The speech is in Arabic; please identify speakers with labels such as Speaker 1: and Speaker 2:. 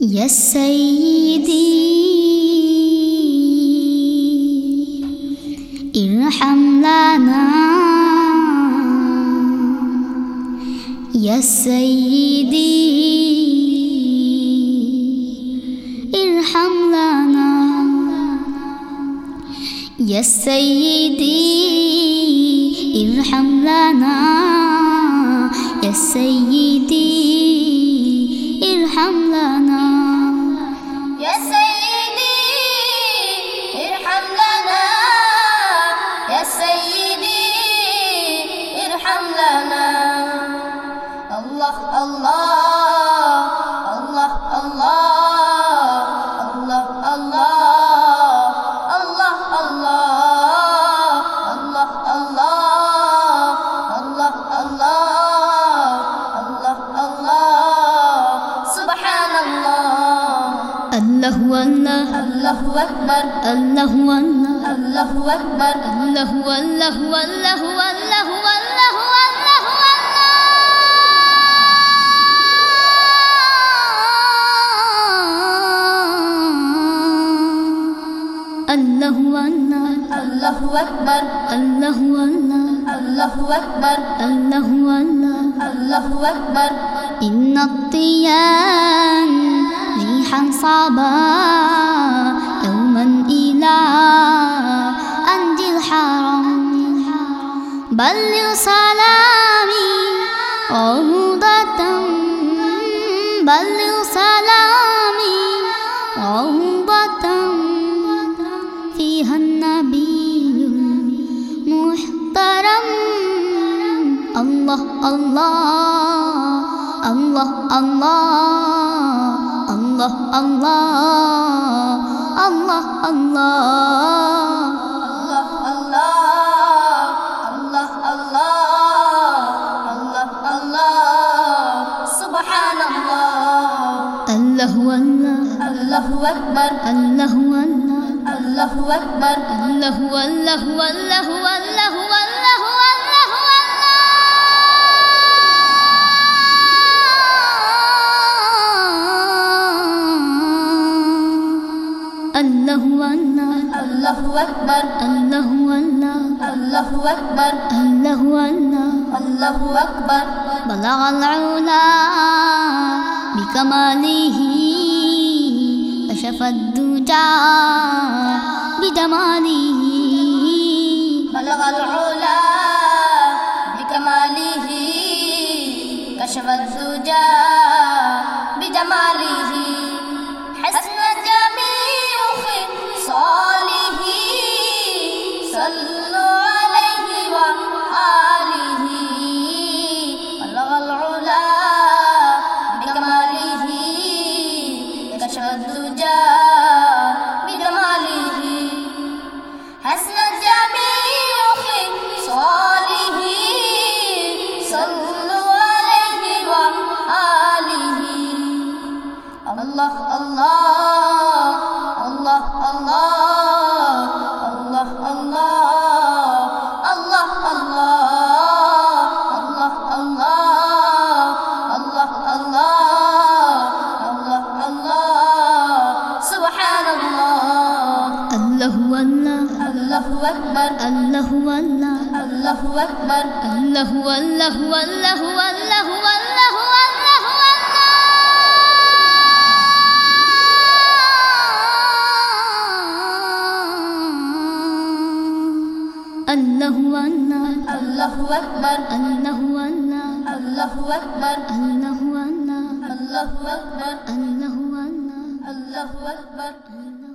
Speaker 1: يا سيدي ارحم لنا يا سيدي ارحم لنا يا سيدي ارحم لنا يا سيدي
Speaker 2: الله الله الله أكبر الله الله الله أكبر الله الله الله الله الله أكبر.
Speaker 1: الله
Speaker 2: أكبر.
Speaker 1: الله
Speaker 2: أكبر.
Speaker 1: الله
Speaker 2: أكبر.
Speaker 1: الله
Speaker 2: أكبر.
Speaker 1: إن الطيان ريحا صعبا يوما إلى عند الحرم بلغ سلامي عوضة بلغ سلامي عهدة الله الله الله الله الله الله الله الله
Speaker 2: الله الله الله الله الله الله سبحان الله
Speaker 1: الله والله
Speaker 2: الله
Speaker 1: الله
Speaker 2: الله أكبر.
Speaker 1: الله الله
Speaker 2: الله أكبر.
Speaker 1: الله
Speaker 2: الله أكبر.
Speaker 1: الله والله
Speaker 2: الله أكبر.
Speaker 1: بلغ العلا بكماله كشف الدجى بجماله.
Speaker 2: بلغ العلا
Speaker 1: الله والله
Speaker 2: الله أكبر.
Speaker 1: الله والله
Speaker 2: الله أكبر.
Speaker 1: الله والله والله والله والله الله والله
Speaker 2: الله أكبر.
Speaker 1: الله والله
Speaker 2: الله أكبر.
Speaker 1: الله والله
Speaker 2: الله أكبر.
Speaker 1: الله والله
Speaker 2: الله أكبر.